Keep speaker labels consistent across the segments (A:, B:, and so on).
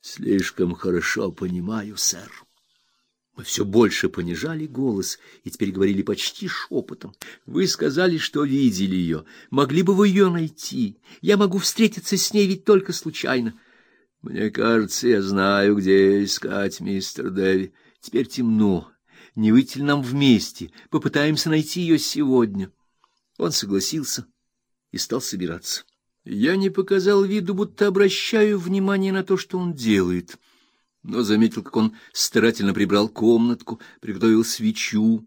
A: — Слишком хорошо понимаю, сэр. Мы все больше понижали голос и теперь говорили почти шепотом. Вы сказали, что видели ее. Могли бы вы ее найти? Я могу встретиться с ней ведь только случайно. Мне кажется, я знаю, где искать мистер Дэви. Теперь темно. Не выйти ли нам вместе? Попытаемся найти ее сегодня. Он согласился и стал собираться. Я не показал виду, будто обращаю внимание на то, что он делает, но заметил, как он старательно прибрал комнатку, приготовил свечу,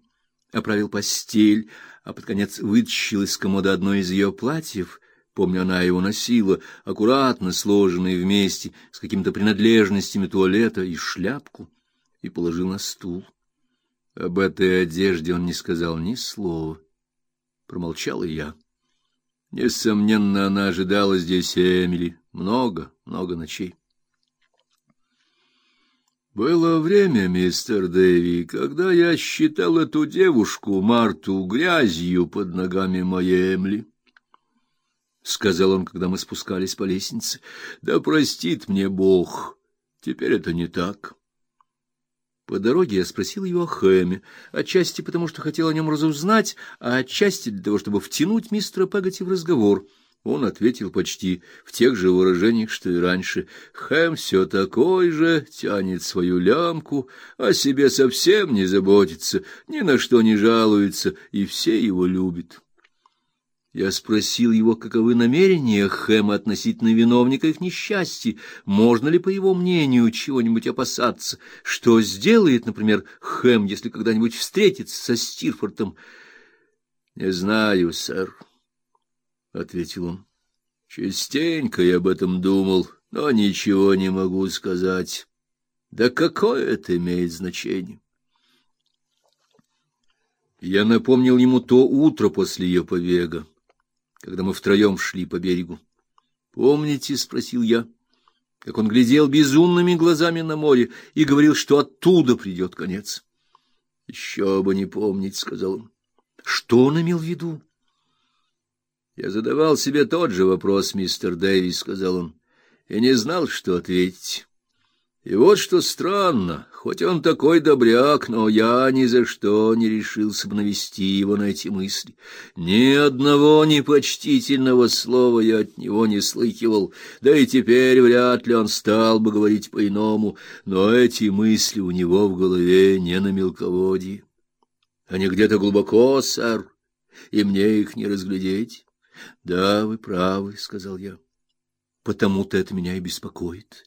A: оправил постель, а под конец вытащил из комода одно из ее платьев — Помню, она его носила, аккуратно сложенные вместе, с какими-то принадлежностями туалета и шляпку, и положил на стул. Об этой одежде он не сказал ни слова. Промолчал и я. Несомненно, она ожидала здесь Эмили много, много ночей. Было время, мистер Дэви, когда я считал эту девушку, Марту, грязью под ногами моей Эмили. — сказал он, когда мы спускались по лестнице. — Да простит мне Бог, теперь это не так. По дороге я спросил его о Хэме, отчасти потому, что хотел о нем разузнать, а отчасти для того, чтобы втянуть мистера Пегати в разговор. Он ответил почти в тех же выражениях, что и раньше. Хэм все такой же, тянет свою лямку, о себе совсем не заботится, ни на что не жалуется, и все его любят. Я спросил его, каковы намерения Хэма относительно виновника их несчастья, можно ли, по его мнению, чего-нибудь опасаться, что сделает, например, Хэм, если когда-нибудь встретится со Стирфортом. — Не знаю, сэр, — ответил он. — Частенько я об этом думал, но ничего не могу сказать. Да какое это имеет значение? Я напомнил ему то утро после ее побега когда мы втроем шли по берегу. «Помните?» — спросил я, как он глядел безумными глазами на море и говорил, что оттуда придет конец. «Еще бы не помнить», — сказал он. «Что он имел в виду?» «Я задавал себе тот же вопрос, мистер Дэвис», — сказал он, — «и не знал, что ответить». И вот что странно, хоть он такой добряк, но я ни за что не решился бы навести его на эти мысли. Ни одного непочтительного слова я от него не слыхивал, да и теперь вряд ли он стал бы говорить по-иному, но эти мысли у него в голове не на мелководье. Они где-то глубоко, сэр, и мне их не разглядеть. — Да, вы правы, — сказал я. — Потому-то это меня и беспокоит.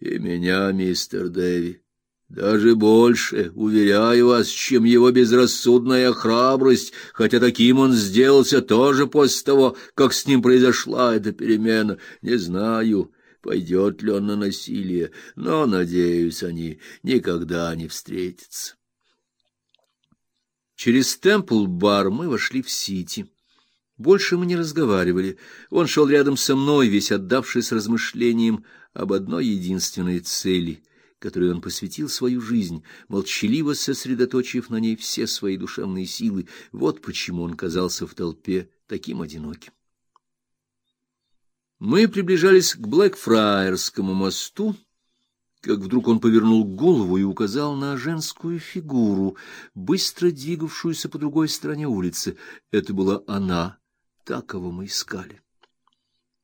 A: И меня, мистер Дэви, даже больше, уверяю вас, чем его безрассудная храбрость, хотя таким он сделался тоже после того, как с ним произошла эта перемена. Не знаю, пойдет ли он на насилие, но, надеюсь, они никогда не встретятся. Через Темпл-бар мы вошли в Сити. Больше мы не разговаривали. Он шел рядом со мной, весь отдавшись размышлениям об одной единственной цели, которой он посвятил свою жизнь, молчаливо сосредоточив на ней все свои душевные силы. Вот почему он казался в толпе таким одиноким. Мы приближались к Блэкфраерскому мосту, как вдруг он повернул голову и указал на женскую фигуру, быстро двигавшуюся по другой стороне улицы. Это была она, та, кого мы искали.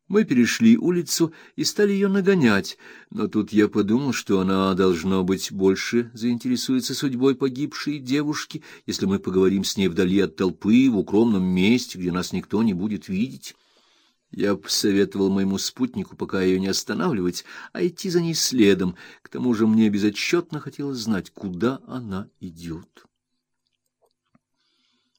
A: Мы перешли улицу и стали ее нагонять, но тут я подумал, что она, должно быть, больше заинтересуется судьбой погибшей девушки, если мы поговорим с ней вдали от толпы, в укромном месте, где нас никто не будет видеть. Я посоветовал моему спутнику пока ее не останавливать, а идти за ней следом. К тому же мне безотчетно хотелось знать, куда она идет.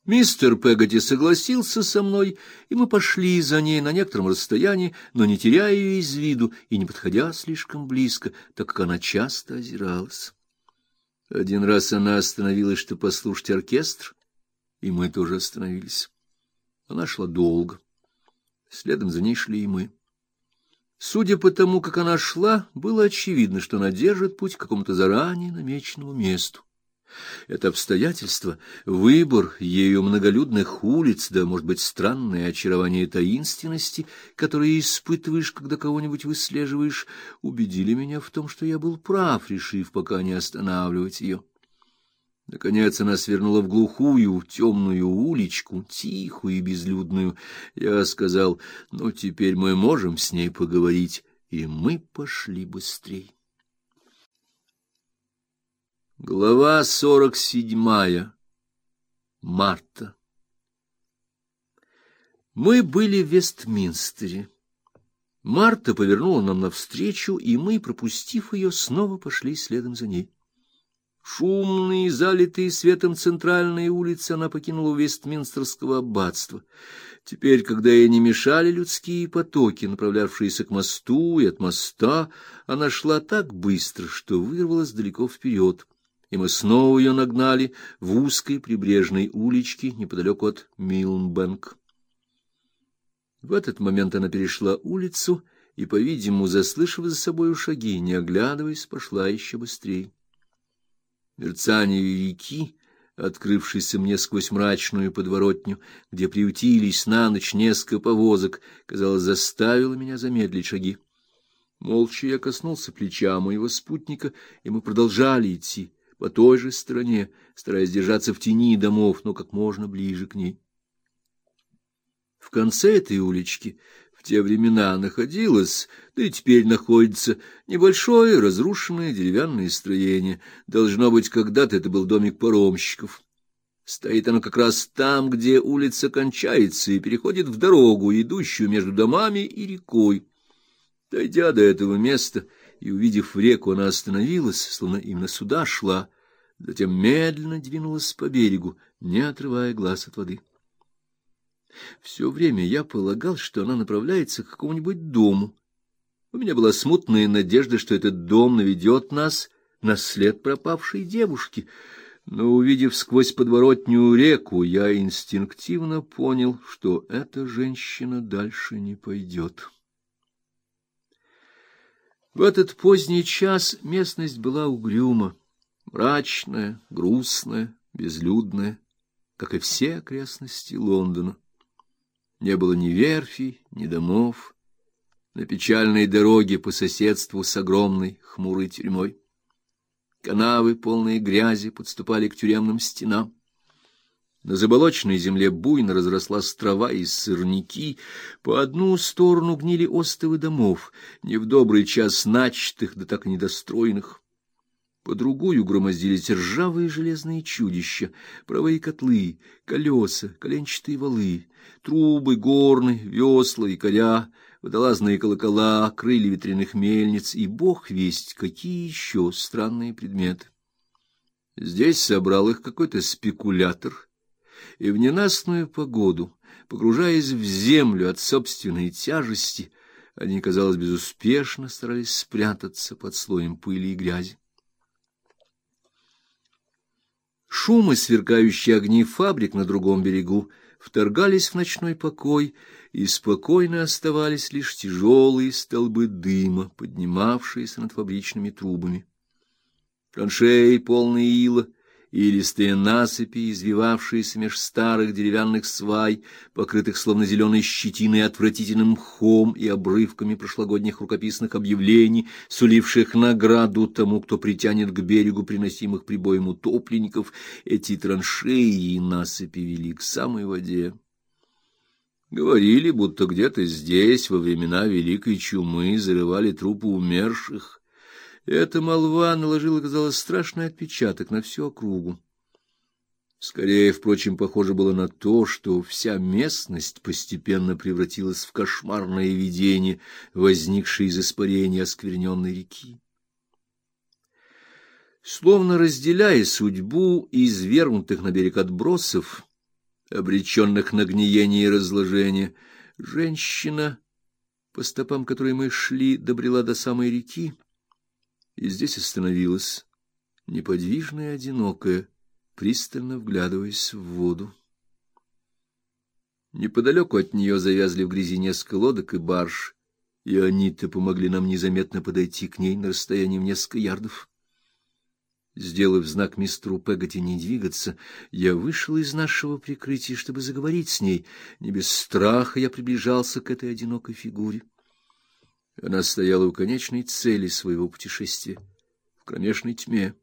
A: Мистер Пегати согласился со мной, и мы пошли за ней на некотором расстоянии, но не теряя ее из виду и не подходя слишком близко, так как она часто озиралась. Один раз она остановилась, чтобы послушать оркестр, и мы тоже остановились. Она шла долго. Следом за ней шли и мы. Судя по тому, как она шла, было очевидно, что она держит путь к какому-то заранее намеченному месту. Это обстоятельство, выбор ею многолюдных улиц, да, может быть, странное очарование таинственности, которое испытываешь, когда кого-нибудь выслеживаешь, убедили меня в том, что я был прав, решив пока не останавливать ее. Наконец она свернула в глухую, темную уличку, тихую и безлюдную. Я сказал, ну, теперь мы можем с ней поговорить, и мы пошли быстрее. Глава сорок седьмая. Марта. Мы были в Вестминстере. Марта повернула нам навстречу, и мы, пропустив ее, снова пошли следом за ней. Шумные, залитые светом центральные улицы она покинула Вестминстерского аббатства. Теперь, когда ей не мешали людские потоки, направлявшиеся к мосту, и от моста, она шла так быстро, что вырвалась далеко вперед и мы снова ее нагнали в узкой прибрежной уличке неподалеку от Милнбэнк. В этот момент она перешла улицу и, по-видимому, заслышав за собой шаги, не оглядываясь, пошла еще быстрее. Мерцание реки, открывшейся мне сквозь мрачную подворотню, где приютились на ночь несколько повозок, казалось, заставило меня замедлить шаги. Молча я коснулся плеча моего спутника, и мы продолжали идти по той же стороне, стараясь держаться в тени домов, но как можно ближе к ней. В конце этой улички в те времена находилось, да и теперь находится, небольшое разрушенное деревянное строение. Должно быть, когда-то это был домик паромщиков. Стоит оно как раз там, где улица кончается и переходит в дорогу, идущую между домами и рекой. Дойдя до этого места, и, увидев реку, она остановилась, словно именно сюда шла, затем медленно двинулась по берегу, не отрывая глаз от воды. Все время я полагал, что она направляется к какому-нибудь дому. У меня была смутная надежда, что этот дом наведет нас на след пропавшей девушки, но, увидев сквозь подворотню реку, я инстинктивно понял, что эта женщина дальше не пойдет. В этот поздний час местность была угрюма, мрачная, грустная, безлюдная, как и все окрестности Лондона. Не было ни верфей, ни домов, на печальной дороге по соседству с огромной хмурой тюрьмой. Канавы, полные грязи, подступали к тюремным стенам. На заболоченной земле буйно разрослась трава и сорняки, по одну сторону гнили остовы домов, не в добрый час начатых, да так и недостроенных. По другую громоздились ржавые железные чудища, правые котлы, колеса, коленчатые валы, трубы, горны, весла и коря, водолазные колокола, крылья ветряных мельниц и бог весть какие еще странные предметы. Здесь собрал их какой-то спекулятор и в ненастную погоду, погружаясь в землю от собственной тяжести, они, казалось, безуспешно старались спрятаться под слоем пыли и грязи. Шумы, сверкающие огни фабрик на другом берегу, вторгались в ночной покой, и спокойно оставались лишь тяжелые столбы дыма, поднимавшиеся над фабричными трубами. Траншеи, полные ила, и листые насыпи, извивавшиеся меж старых деревянных свай, покрытых словно зеленой щетиной отвратительным мхом и обрывками прошлогодних рукописных объявлений, суливших награду тому, кто притянет к берегу приносимых прибоем утопленников, эти траншеи и насыпи вели к самой воде. Говорили, будто где-то здесь во времена великой чумы зарывали трупы умерших, эта молва наложила, казалось, страшный отпечаток на всю округу. Скорее, впрочем, похоже было на то, что вся местность постепенно превратилась в кошмарное видение, возникшее из испарения оскверненной реки. Словно разделяя судьбу извергнутых на берег отбросов, обреченных на гниение и разложение, женщина, по стопам которой мы шли, добрела до самой реки, и здесь остановилась, неподвижная и одинокая, пристально вглядываясь в воду. Неподалеку от нее завязли в грязи несколько лодок и барж, и они-то помогли нам незаметно подойти к ней на расстоянии в несколько ярдов. Сделав знак мистеру Пегати не двигаться, я вышел из нашего прикрытия, чтобы заговорить с ней. Не без страха я приближался к этой одинокой фигуре. Она стояла у конечной цели своего путешествия, в кромешной тьме,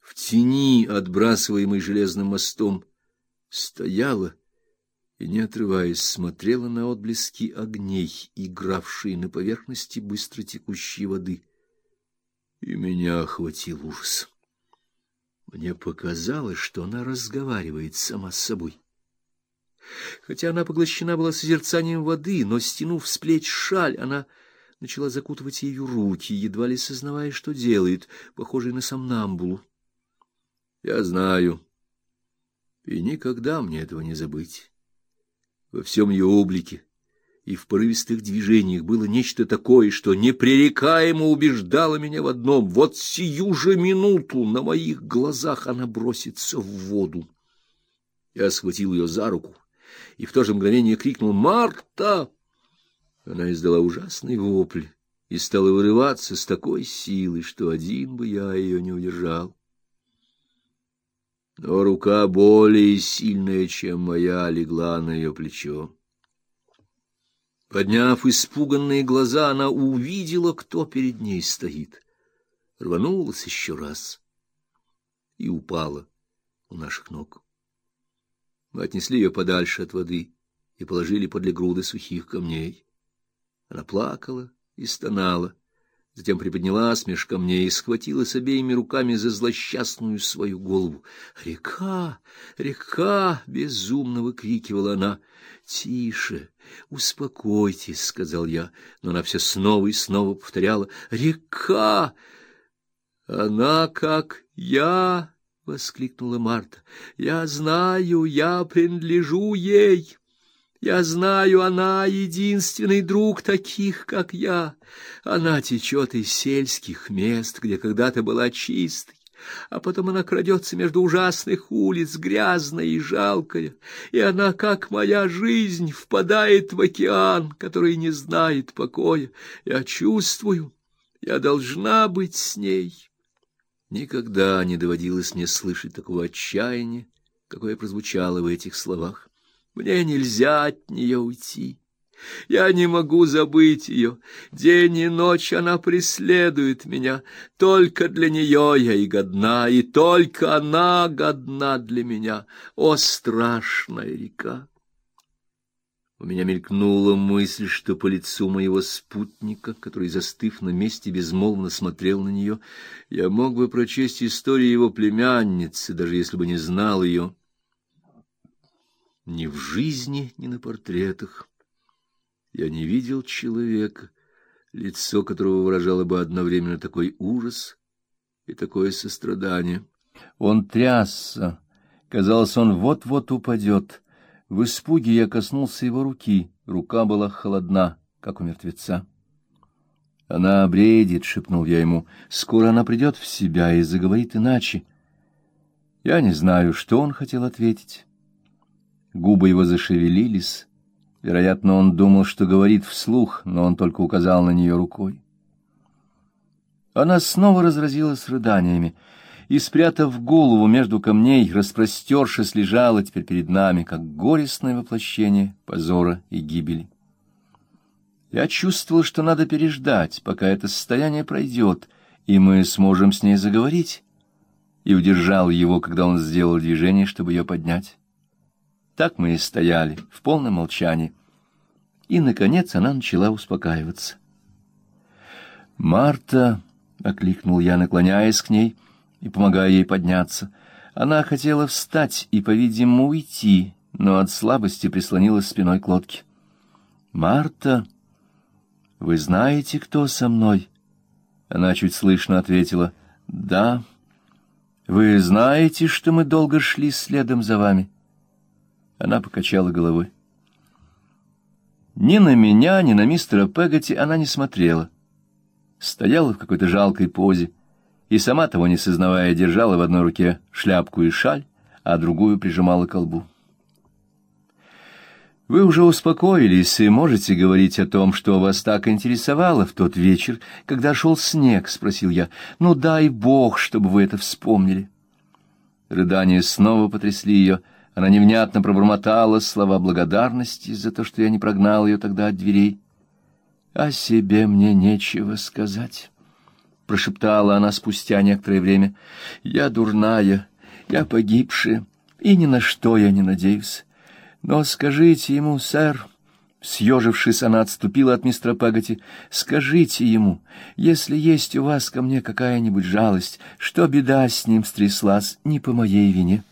A: в тени, отбрасываемой железным мостом, стояла и, не отрываясь, смотрела на отблески огней, игравшие на поверхности быстро текущей воды. И меня охватил ужас. Мне показалось, что она разговаривает сама с собой. Хотя она поглощена была созерцанием воды, но, стянув с плеч шаль, она начала закутывать ее руки, едва ли сознавая, что делает, похожей на сомнамбулу. Я знаю, и никогда мне этого не забыть. Во всем ее облике и в порывистых движениях было нечто такое, что непререкаемо убеждало меня в одном: вот сию же минуту на моих глазах она бросится в воду. Я схватил ее за руку и в то же мгновение крикнул: "Марта!" Она издала ужасный вопль и стала вырываться с такой силой, что один бы я ее не удержал. Но рука более сильная, чем моя, легла на ее плечо. Подняв испуганные глаза, она увидела, кто перед ней стоит. Рванулась еще раз и упала у наших ног. Мы отнесли ее подальше от воды и положили подле груды сухих камней. Она плакала и стонала, затем приподнялась меж камней и схватилась обеими руками за злосчастную свою голову. «Река! Река!» — безумно выкрикивала она. «Тише! Успокойтесь!» — сказал я, но она все снова и снова повторяла. «Река! Она как я!» — воскликнула Марта. «Я знаю, я принадлежу ей!» Я знаю, она единственный друг таких, как я. Она течет из сельских мест, где когда-то была чистой, а потом она крадется между ужасных улиц, грязная и жалкая, и она, как моя жизнь, впадает в океан, который не знает покоя. Я чувствую, я должна быть с ней. Никогда не доводилось мне слышать такого отчаяния, какое прозвучало в этих словах. Мне нельзя от нее уйти. Я не могу забыть ее. День и ночь она преследует меня. Только для нее я и годна, и только она годна для меня. О, страшная река! У меня мелькнула мысль, что по лицу моего спутника, который, застыв на месте, безмолвно смотрел на нее, я мог бы прочесть историю его племянницы, даже если бы не знал ее ни в жизни, ни на портретах. Я не видел человека, лицо которого выражало бы одновременно такой ужас и такое сострадание. Он трясся, казалось, он вот-вот упадет. В испуге я коснулся его руки, рука была холодна, как у мертвеца. Она бредит, шепнул я ему. Скоро она придет в себя и заговорит иначе. Я не знаю, что он хотел ответить. Губы его зашевелились. Вероятно, он думал, что говорит вслух, но он только указал на нее рукой. Она снова разразилась рыданиями и, спрятав голову между камней, распростершись, лежала теперь перед нами, как горестное воплощение позора и гибели. Я чувствовал, что надо переждать, пока это состояние пройдет, и мы сможем с ней заговорить, и удержал его, когда он сделал движение, чтобы ее поднять. Так мы и стояли в полном молчании. И наконец она начала успокаиваться. "Марта", окликнул я, наклоняясь к ней и помогая ей подняться. Она хотела встать и, по-видимому, уйти, но от слабости прислонилась спиной к лодке. "Марта, вы знаете, кто со мной?" Она чуть слышно ответила: "Да. Вы знаете, что мы долго шли следом за вами?" Она покачала головой. Ни на меня, ни на мистера Пегати она не смотрела. Стояла в какой-то жалкой позе и сама того не сознавая держала в одной руке шляпку и шаль, а другую прижимала к колбу. Вы уже успокоились и можете говорить о том, что вас так интересовало в тот вечер, когда шел снег, — спросил я. Ну, дай бог, чтобы вы это вспомнили. Рыдания снова потрясли ее. Она невнятно пробормотала слова благодарности за то, что я не прогнал ее тогда от дверей. — О себе мне нечего сказать, — прошептала она спустя некоторое время. — Я дурная, я погибшая, и ни на что я не надеюсь. Но скажите ему, сэр, съежившись, она отступила от мистера Пегати, скажите ему, если есть у вас ко мне какая-нибудь жалость, что беда с ним стряслась не по моей вине.